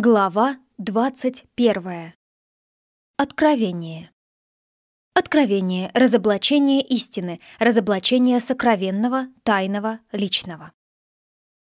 Глава 21. Откровение. Откровение, разоблачение истины, разоблачение сокровенного, тайного, личного.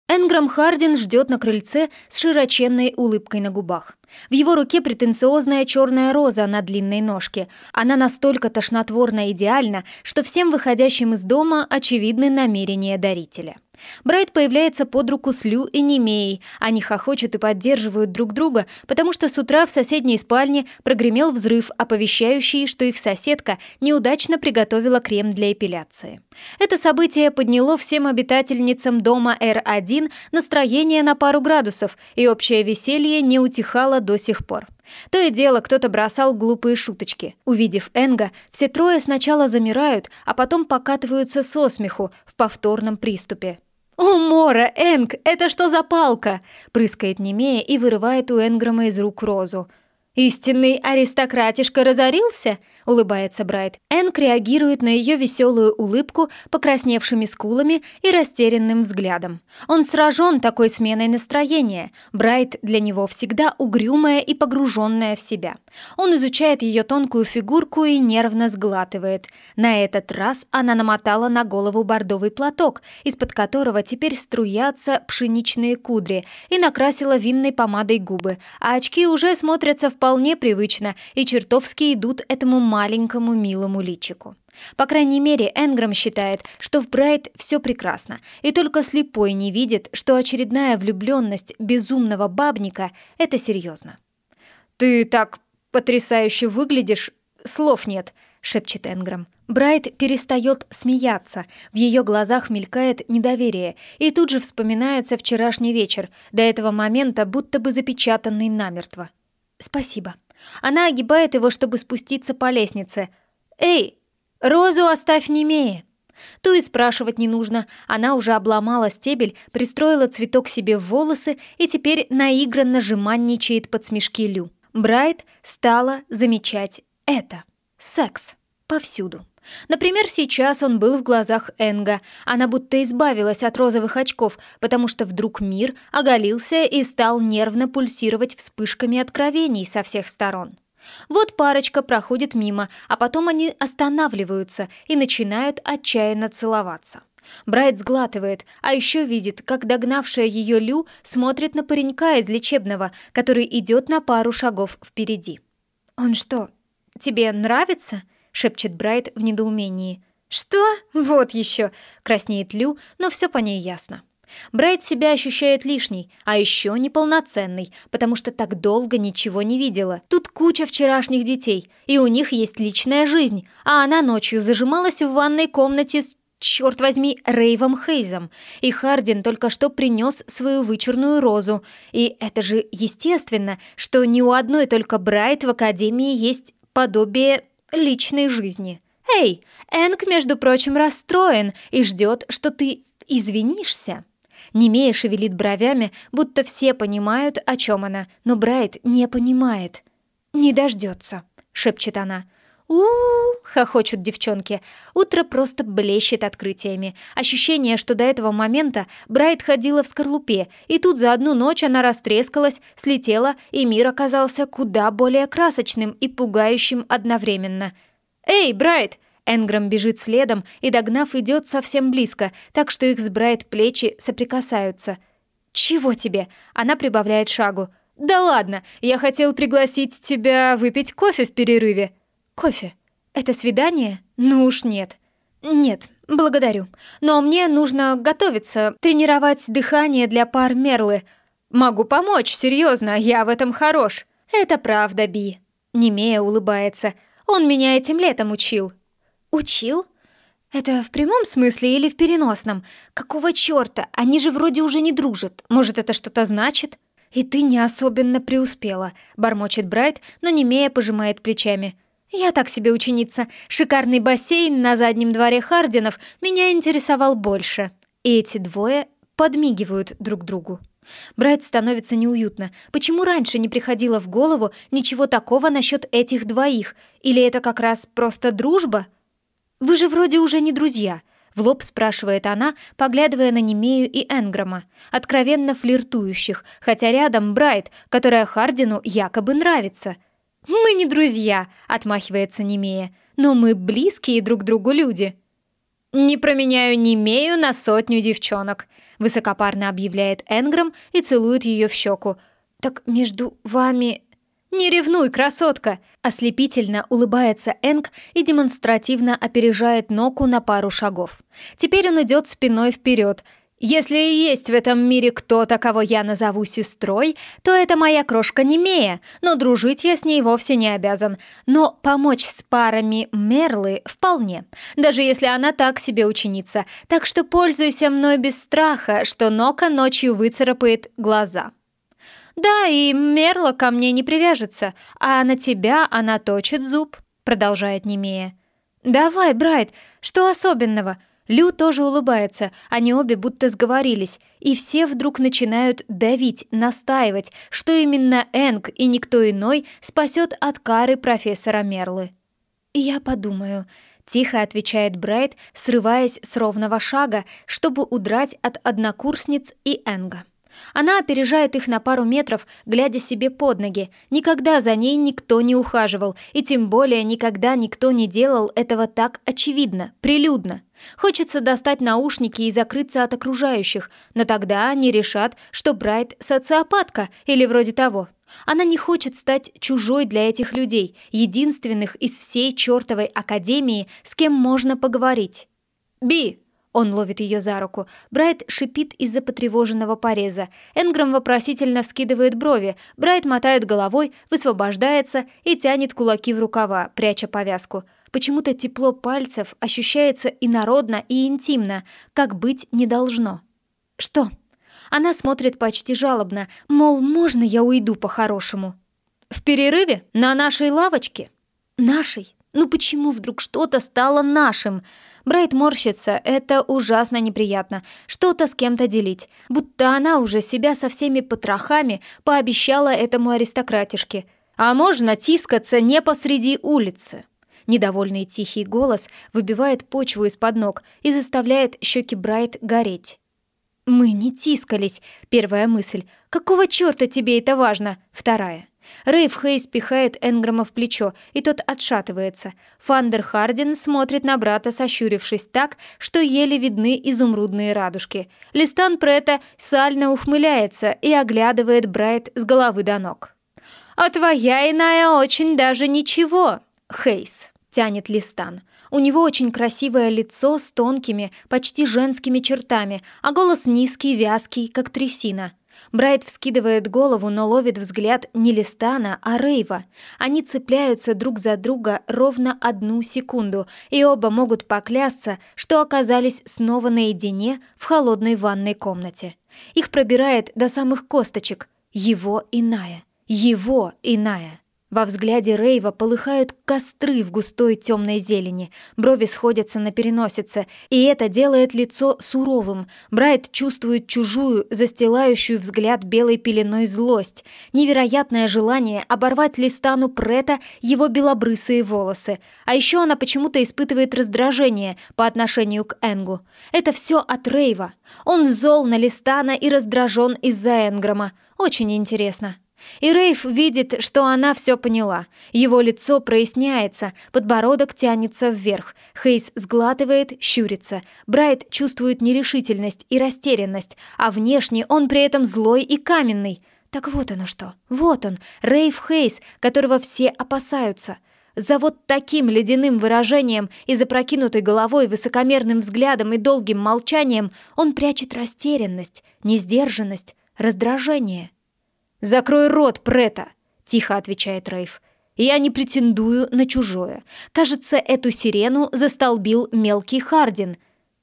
Энграм Хардин ждет на крыльце с широченной улыбкой на губах. В его руке претенциозная черная роза на длинной ножке. Она настолько тошнотворно идеальна, что всем выходящим из дома очевидны намерения дарителя. Брайт появляется под руку с Лю и Немеей. Они хохочут и поддерживают друг друга, потому что с утра в соседней спальне прогремел взрыв, оповещающий, что их соседка неудачно приготовила крем для эпиляции. Это событие подняло всем обитательницам дома Р1 настроение на пару градусов, и общее веселье не утихало до сих пор. То и дело кто-то бросал глупые шуточки. Увидев Энга, все трое сначала замирают, а потом покатываются со смеху в повторном приступе. «О, Мора, Энг, это что за палка?» Прыскает Немея и вырывает у Энграма из рук розу. «Истинный аристократишка разорился?» — улыбается Брайт. Энк реагирует на ее веселую улыбку покрасневшими скулами и растерянным взглядом. Он сражен такой сменой настроения. Брайт для него всегда угрюмая и погруженная в себя. Он изучает ее тонкую фигурку и нервно сглатывает. На этот раз она намотала на голову бордовый платок, из-под которого теперь струятся пшеничные кудри, и накрасила винной помадой губы, а очки уже смотрятся вполне привычно и чертовски идут этому маленькому милому личику. По крайней мере, Энграм считает, что в Брайт все прекрасно, и только слепой не видит, что очередная влюбленность безумного бабника — это серьезно. «Ты так потрясающе выглядишь, слов нет», — шепчет Энграм. Брайт перестает смеяться, в ее глазах мелькает недоверие, и тут же вспоминается вчерашний вечер, до этого момента будто бы запечатанный намертво. «Спасибо». Она огибает его, чтобы спуститься по лестнице. «Эй, розу оставь немее!» Ту и спрашивать не нужно, она уже обломала стебель, пристроила цветок себе в волосы и теперь наигранно жеманничает под смешки Лю. Брайт стала замечать это. Секс. Повсюду. Например, сейчас он был в глазах Энга. Она будто избавилась от розовых очков, потому что вдруг мир оголился и стал нервно пульсировать вспышками откровений со всех сторон. Вот парочка проходит мимо, а потом они останавливаются и начинают отчаянно целоваться. Брайт сглатывает, а еще видит, как догнавшая ее Лю смотрит на паренька из лечебного, который идет на пару шагов впереди. «Он что, тебе нравится?» Шепчет Брайт в недоумении. «Что? Вот еще!» — краснеет Лю, но все по ней ясно. Брайт себя ощущает лишней, а еще неполноценной, потому что так долго ничего не видела. Тут куча вчерашних детей, и у них есть личная жизнь, а она ночью зажималась в ванной комнате с, черт возьми, Рейвом Хейзом, и Хардин только что принес свою вычурную розу. И это же естественно, что ни у одной только Брайт в Академии есть подобие личной жизни. «Эй, Энг, между прочим, расстроен и ждет, что ты извинишься». Немея шевелит бровями, будто все понимают, о чем она, но Брайт не понимает. «Не дождется», — шепчет она. У, -у, хохочут девчонки. Утро просто блещет открытиями. Ощущение, что до этого момента Брайт ходила в скорлупе, и тут за одну ночь она растрескалась, слетела, и мир оказался куда более красочным и пугающим одновременно. «Эй, Брайт!» Энграм бежит следом и, догнав, идет совсем близко, так что их с Брайт плечи соприкасаются. «Чего тебе?» Она прибавляет шагу. «Да ладно, я хотел пригласить тебя выпить кофе в перерыве». «Кофе?» «Это свидание? Ну уж нет». «Нет, благодарю. Но мне нужно готовиться, тренировать дыхание для пар Мерлы. Могу помочь, серьезно, я в этом хорош». «Это правда, Би». Немея улыбается. «Он меня этим летом учил». «Учил?» «Это в прямом смысле или в переносном? Какого чёрта? Они же вроде уже не дружат. Может, это что-то значит?» «И ты не особенно преуспела», — бормочет Брайт, но Немея пожимает плечами. Я так себе ученица. Шикарный бассейн на заднем дворе Хардинов меня интересовал больше. И эти двое подмигивают друг другу. Брайт становится неуютно. Почему раньше не приходило в голову ничего такого насчет этих двоих? Или это как раз просто дружба? Вы же вроде уже не друзья. В лоб спрашивает она, поглядывая на Немею и Энгрома, откровенно флиртующих, хотя рядом Брайт, которая Хардину якобы нравится. «Мы не друзья», — отмахивается Немея, «но мы близкие друг другу люди». «Не променяю Немею на сотню девчонок», — высокопарно объявляет Энгром и целует ее в щеку. «Так между вами...» «Не ревнуй, красотка!» Ослепительно улыбается Энг и демонстративно опережает Ноку на пару шагов. Теперь он идет спиной вперед. «Если и есть в этом мире кто-то, кого я назову сестрой, то это моя крошка Немея, но дружить я с ней вовсе не обязан. Но помочь с парами Мерлы вполне, даже если она так себе ученица. Так что пользуйся мной без страха, что Нока ночью выцарапает глаза». «Да, и Мерла ко мне не привяжется, а на тебя она точит зуб», — продолжает Немея. «Давай, Брайт, что особенного?» Лю тоже улыбается, они обе будто сговорились, и все вдруг начинают давить, настаивать, что именно Энг и никто иной спасет от кары профессора Мерлы. «Я подумаю», — тихо отвечает Брайт, срываясь с ровного шага, чтобы удрать от однокурсниц и Энга. Она опережает их на пару метров, глядя себе под ноги. Никогда за ней никто не ухаживал, и тем более никогда никто не делал этого так очевидно, прилюдно. Хочется достать наушники и закрыться от окружающих, но тогда они решат, что Брайт социопатка или вроде того. Она не хочет стать чужой для этих людей, единственных из всей чертовой академии, с кем можно поговорить. «Би!» Он ловит ее за руку. Брайт шипит из-за потревоженного пореза. Энграм вопросительно вскидывает брови. Брайт мотает головой, высвобождается и тянет кулаки в рукава, пряча повязку. Почему-то тепло пальцев ощущается инородно и интимно, как быть не должно. «Что?» Она смотрит почти жалобно, мол, можно я уйду по-хорошему? «В перерыве? На нашей лавочке?» «Нашей? Ну почему вдруг что-то стало нашим?» Брайт морщится, это ужасно неприятно. Что-то с кем-то делить. Будто она уже себя со всеми потрохами пообещала этому аристократишке. А можно тискаться не посреди улицы. Недовольный тихий голос выбивает почву из-под ног и заставляет щеки Брайт гореть. «Мы не тискались», — первая мысль. «Какого чёрта тебе это важно?» — вторая. Рейв Хейс пихает Энгрома в плечо, и тот отшатывается. Фандер Хардин смотрит на брата, сощурившись так, что еле видны изумрудные радужки. Листан Прета сально ухмыляется и оглядывает Брайт с головы до ног. «А твоя иная очень даже ничего, Хейс», — тянет Листан. У него очень красивое лицо с тонкими, почти женскими чертами, а голос низкий, вязкий, как трясина. Брайт вскидывает голову, но ловит взгляд не Листана, а Рейва. Они цепляются друг за друга ровно одну секунду, и оба могут поклясться, что оказались снова наедине в холодной ванной комнате. Их пробирает до самых косточек. Его иная. Его иная. Во взгляде Рейва полыхают костры в густой темной зелени, брови сходятся на переносице, и это делает лицо суровым. Брайт чувствует чужую, застилающую взгляд белой пеленой злость, невероятное желание оборвать Листану Прета его белобрысые волосы. А еще она почему-то испытывает раздражение по отношению к Энгу. Это все от Рейва. Он зол на Листана и раздражен из-за Энграма. Очень интересно. И Рейв видит, что она все поняла. Его лицо проясняется, подбородок тянется вверх. Хейс сглатывает, щурится. Брайт чувствует нерешительность и растерянность, а внешне он при этом злой и каменный. Так вот оно что. Вот он, Рейв Хейс, которого все опасаются. За вот таким ледяным выражением и запрокинутой головой, высокомерным взглядом и долгим молчанием он прячет растерянность, несдержанность, раздражение. «Закрой рот, Прета!» — тихо отвечает Рейв. «Я не претендую на чужое. Кажется, эту сирену застолбил мелкий Хардин».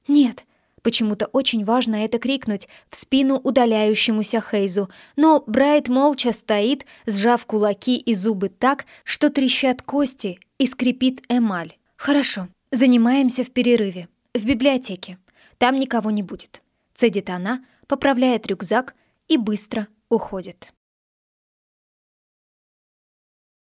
«Нет», Почему-то очень важно это крикнуть в спину удаляющемуся Хейзу, но Брайт молча стоит, сжав кулаки и зубы так, что трещат кости и скрипит эмаль. «Хорошо, занимаемся в перерыве. В библиотеке. Там никого не будет». Цедит она, поправляет рюкзак и быстро уходит.